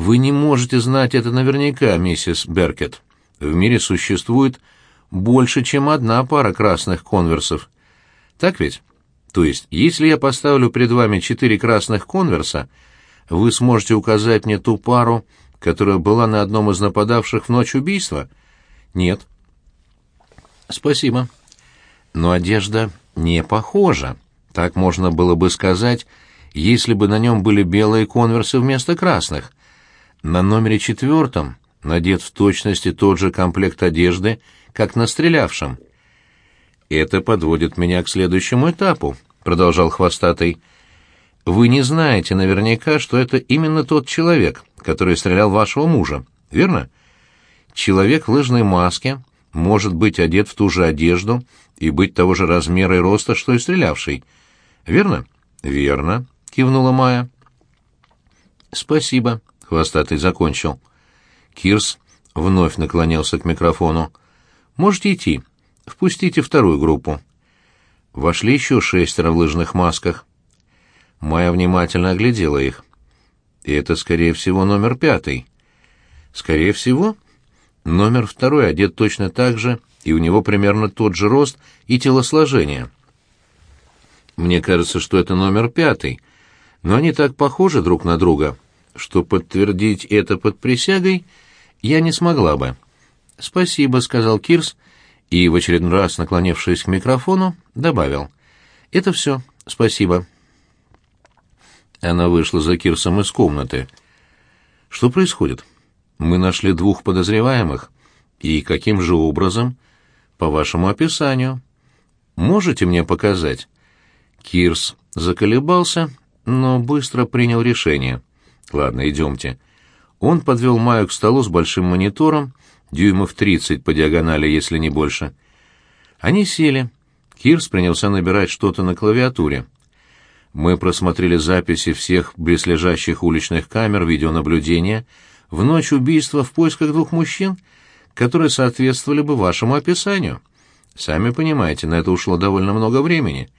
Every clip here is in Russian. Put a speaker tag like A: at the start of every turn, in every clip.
A: Вы не можете знать это наверняка, миссис Беркет. В мире существует больше, чем одна пара красных конверсов. Так ведь? То есть, если я поставлю перед вами четыре красных конверса, вы сможете указать мне ту пару, которая была на одном из нападавших в ночь убийства? Нет. Спасибо. Но одежда не похожа. Так можно было бы сказать, если бы на нем были белые конверсы вместо красных. На номере четвертом надет в точности тот же комплект одежды, как на стрелявшем. «Это подводит меня к следующему этапу», — продолжал Хвостатый. «Вы не знаете наверняка, что это именно тот человек, который стрелял вашего мужа, верно? Человек в лыжной маске может быть одет в ту же одежду и быть того же размера и роста, что и стрелявший. Верно? Верно, кивнула Майя. Спасибо, хвостатый закончил. Кирс вновь наклонился к микрофону. Можете идти. Впустите вторую группу. Вошли еще шестеро в лыжных масках. Майя внимательно оглядела их. И это, скорее всего, номер пятый. Скорее всего, Номер второй одет точно так же, и у него примерно тот же рост и телосложение. Мне кажется, что это номер пятый, но они так похожи друг на друга, что подтвердить это под присягой я не смогла бы. «Спасибо», — сказал Кирс, и, в очередной раз наклонившись к микрофону, добавил. «Это все. Спасибо». Она вышла за Кирсом из комнаты. «Что происходит?» Мы нашли двух подозреваемых. И каким же образом? По вашему описанию. Можете мне показать? Кирс заколебался, но быстро принял решение. Ладно, идемте. Он подвел Майю к столу с большим монитором, дюймов тридцать по диагонали, если не больше. Они сели. Кирс принялся набирать что-то на клавиатуре. Мы просмотрели записи всех близлежащих уличных камер видеонаблюдения — в ночь убийства в поисках двух мужчин, которые соответствовали бы вашему описанию. Сами понимаете, на это ушло довольно много времени.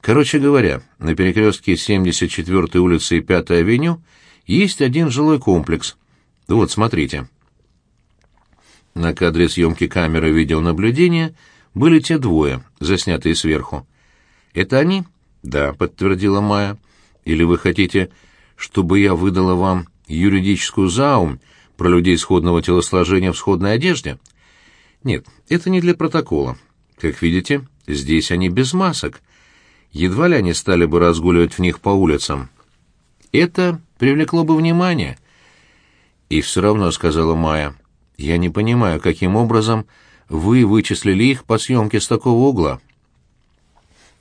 A: Короче говоря, на перекрестке 74-й улицы и 5-й авеню есть один жилой комплекс. Вот, смотрите. На кадре съемки камеры видеонаблюдения были те двое, заснятые сверху. «Это они?» «Да», — подтвердила Майя. «Или вы хотите, чтобы я выдала вам юридическую заум про людей сходного телосложения в сходной одежде? Нет, это не для протокола. Как видите, здесь они без масок. Едва ли они стали бы разгуливать в них по улицам. Это привлекло бы внимание. И все равно, — сказала Майя, — я не понимаю, каким образом вы вычислили их по съемке с такого угла.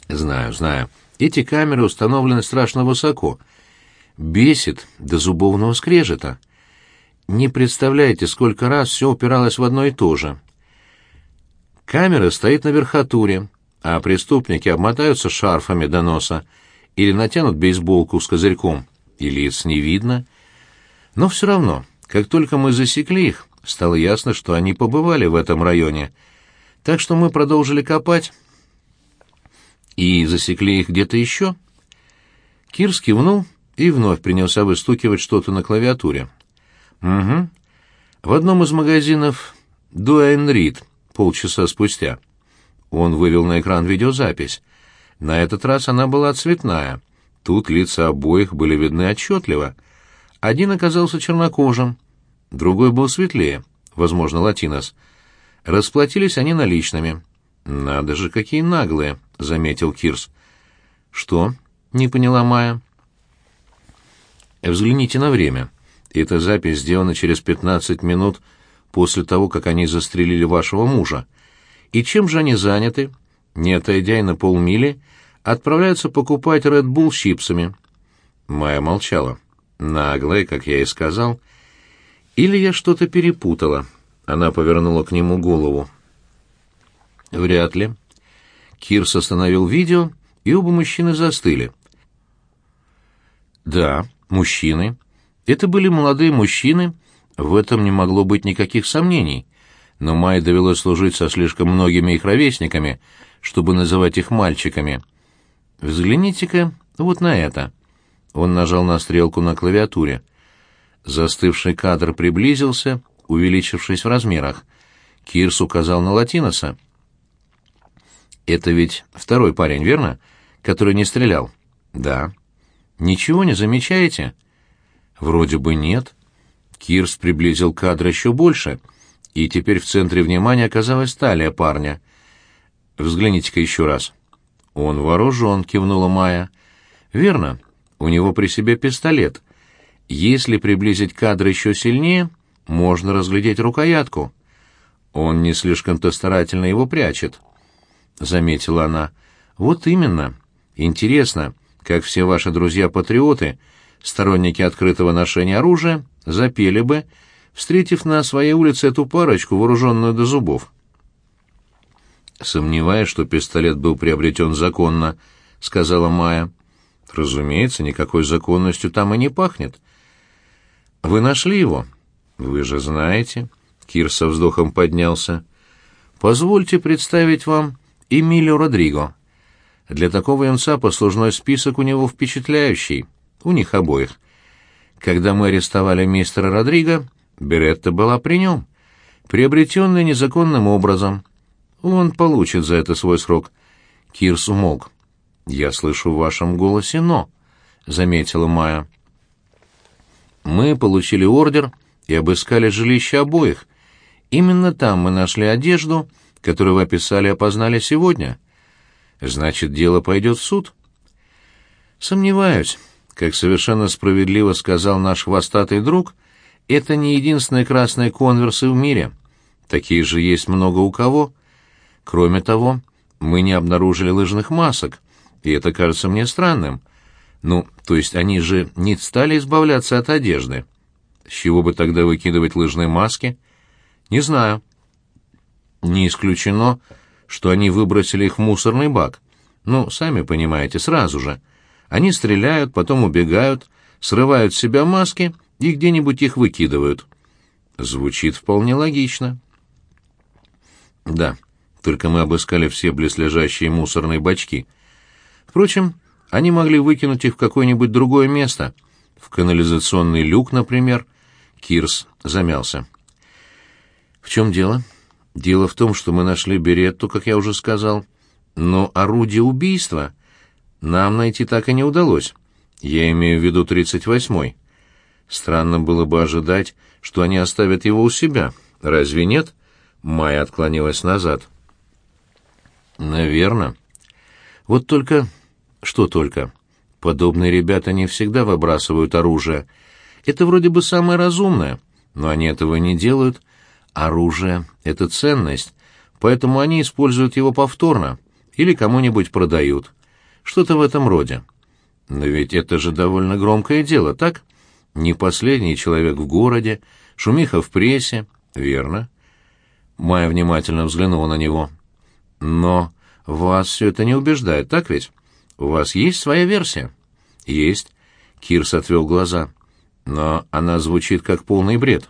A: Знаю, знаю. Эти камеры установлены страшно высоко — Бесит до зубовного скрежета. Не представляете, сколько раз все упиралось в одно и то же. Камера стоит на верхотуре, а преступники обмотаются шарфами до носа или натянут бейсболку с козырьком, и лиц не видно. Но все равно, как только мы засекли их, стало ясно, что они побывали в этом районе. Так что мы продолжили копать и засекли их где-то еще. Кир кивнул и вновь принялся выстукивать что-то на клавиатуре. «Угу. В одном из магазинов Дуэйн Рид полчаса спустя. Он вывел на экран видеозапись. На этот раз она была цветная. Тут лица обоих были видны отчетливо. Один оказался чернокожим, другой был светлее, возможно, латинос. Расплатились они наличными. «Надо же, какие наглые!» — заметил Кирс. «Что?» — не поняла Майя. Взгляните на время. Эта запись сделана через 15 минут после того, как они застрелили вашего мужа. И чем же они заняты? Не отойдя и на полмили, отправляются покупать Red Bull с чипсами. Майя молчала. Наглая, как я и сказал. Или я что-то перепутала. Она повернула к нему голову. Вряд ли. Кирс остановил видео, и оба мужчины застыли. Да, Мужчины. Это были молодые мужчины, в этом не могло быть никаких сомнений. Но Майе довелось служить со слишком многими их ровесниками, чтобы называть их мальчиками. Взгляните-ка вот на это. Он нажал на стрелку на клавиатуре. Застывший кадр приблизился, увеличившись в размерах. Кирс указал на Латиноса. «Это ведь второй парень, верно? Который не стрелял?» «Да». «Ничего не замечаете?» «Вроде бы нет». Кирс приблизил кадр еще больше, и теперь в центре внимания оказалась талия парня. «Взгляните-ка еще раз». «Он вооружен», — кивнула Майя. «Верно. У него при себе пистолет. Если приблизить кадр еще сильнее, можно разглядеть рукоятку. Он не слишком-то старательно его прячет», — заметила она. «Вот именно. Интересно, как все ваши друзья-патриоты, сторонники открытого ношения оружия, запели бы, встретив на своей улице эту парочку, вооруженную до зубов». «Сомневаюсь, что пистолет был приобретен законно», — сказала Майя. «Разумеется, никакой законностью там и не пахнет». «Вы нашли его?» «Вы же знаете». Кир со вздохом поднялся. «Позвольте представить вам Эмилио Родриго. Для такого юнца послужной список у него впечатляющий, у них обоих. Когда мы арестовали мистера Родриго, Беретта была при нем, приобретенная незаконным образом, он получит за это свой срок. Кирс умолк. «Я слышу в вашем голосе «но», — заметила Майя. «Мы получили ордер и обыскали жилище обоих. Именно там мы нашли одежду, которую вы описали и опознали сегодня. Значит, дело пойдет в суд?» «Сомневаюсь. Как совершенно справедливо сказал наш хвостатый друг, это не единственные красные конверсы в мире. Такие же есть много у кого». Кроме того, мы не обнаружили лыжных масок, и это кажется мне странным. Ну, то есть они же не стали избавляться от одежды. С чего бы тогда выкидывать лыжные маски? Не знаю. Не исключено, что они выбросили их в мусорный бак. Ну, сами понимаете, сразу же. Они стреляют, потом убегают, срывают с себя маски и где-нибудь их выкидывают. Звучит вполне логично. Да, только мы обыскали все близлежащие мусорные бачки. Впрочем, они могли выкинуть их в какое-нибудь другое место. В канализационный люк, например. Кирс замялся. «В чем дело?» «Дело в том, что мы нашли беретту, как я уже сказал. Но орудие убийства нам найти так и не удалось. Я имею в виду 38-й. Странно было бы ожидать, что они оставят его у себя. Разве нет?» Майя отклонилась назад. Наверное. Вот только... Что только? Подобные ребята не всегда выбрасывают оружие. Это вроде бы самое разумное, но они этого не делают. Оружие — это ценность, поэтому они используют его повторно или кому-нибудь продают. Что-то в этом роде. Но ведь это же довольно громкое дело, так? Не последний человек в городе, шумиха в прессе. Верно. Майя внимательно взглянула на него. Но вас все это не убеждает, так ведь? У вас есть своя версия? Есть. Кирс отвел глаза. Но она звучит как полный бред.